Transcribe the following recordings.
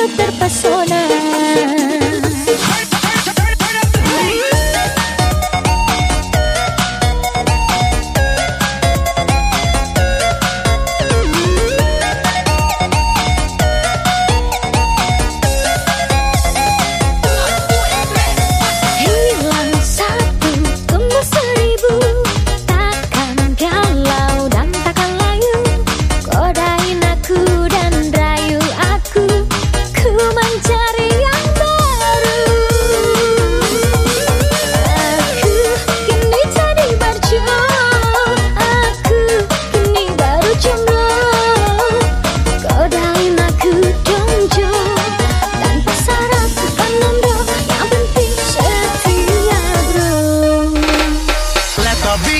de otra persona.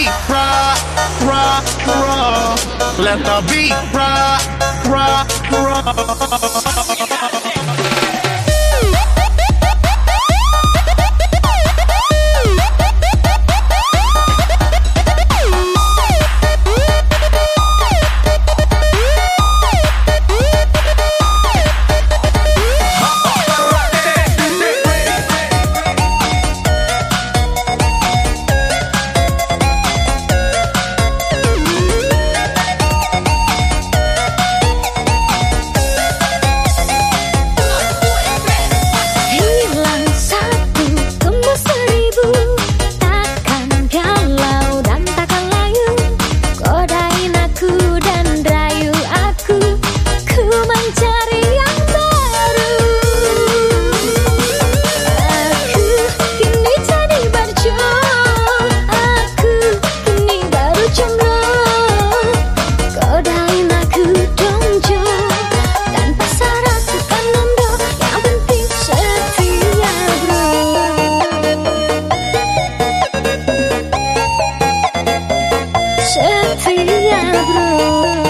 Rock, rock, rock. Let the beat rock, rock, rock. Setia